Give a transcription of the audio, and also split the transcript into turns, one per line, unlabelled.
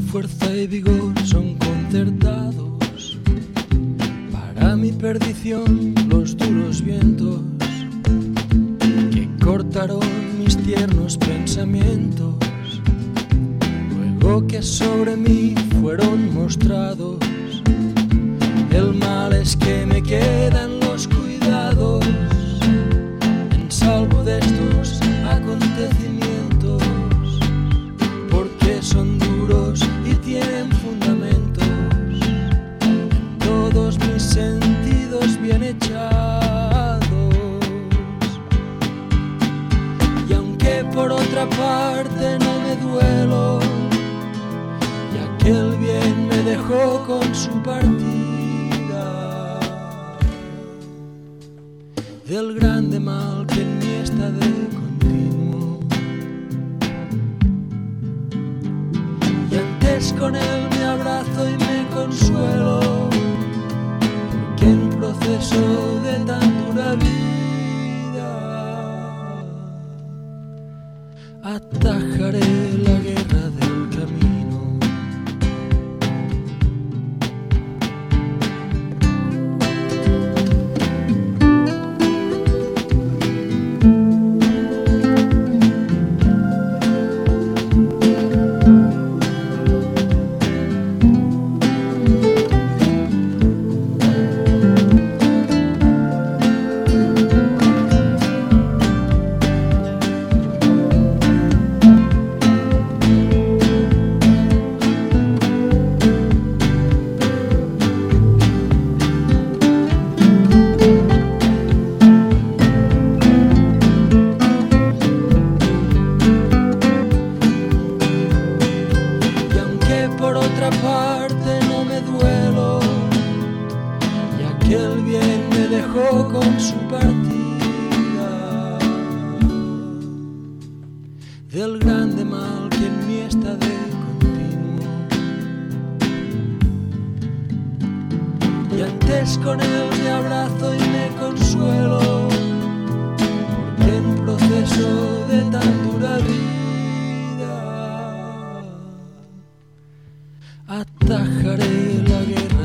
fuerza y vigor son concertados. Para mi perdición los duros vientos que cortaron mis tiernos pensamientos. Luego que sobre mí fueron mostrados, sentidos bien echados. Y aunque por otra parte no me duelo, y aquel bien me dejó con su partida del grande mal que en mí está de continuo. Y antes con él me abrazo y me consuelo, de tan dura vida atajaré la guerra del camino. por otra parte no me duelo, ya que el bien me dejó con su partida. Del grande mal que en mí está de continuo. Y antes con él me abrazo y me consuelo, porque en proceso atajaré la guerra.